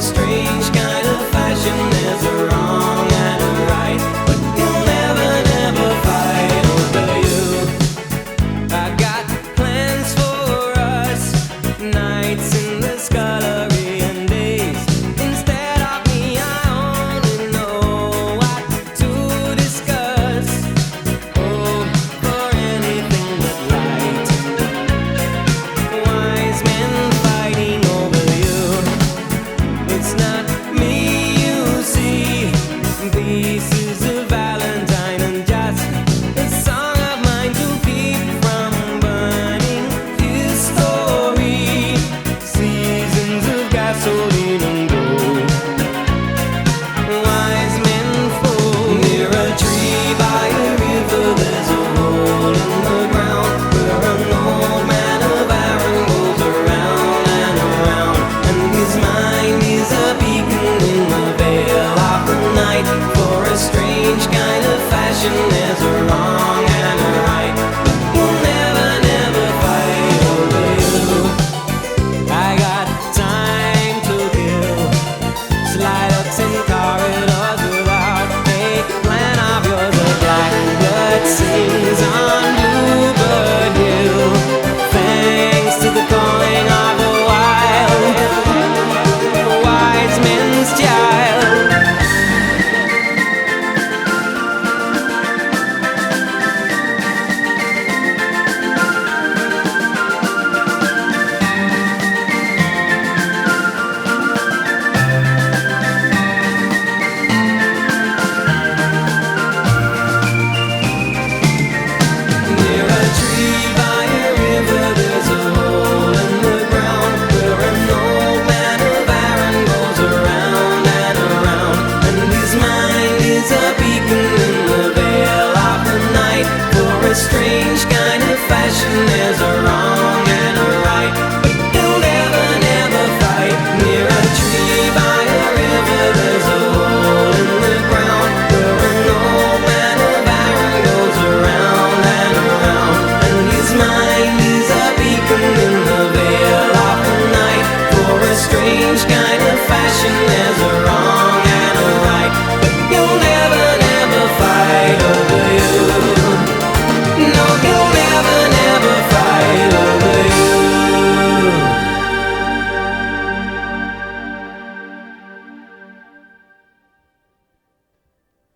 street.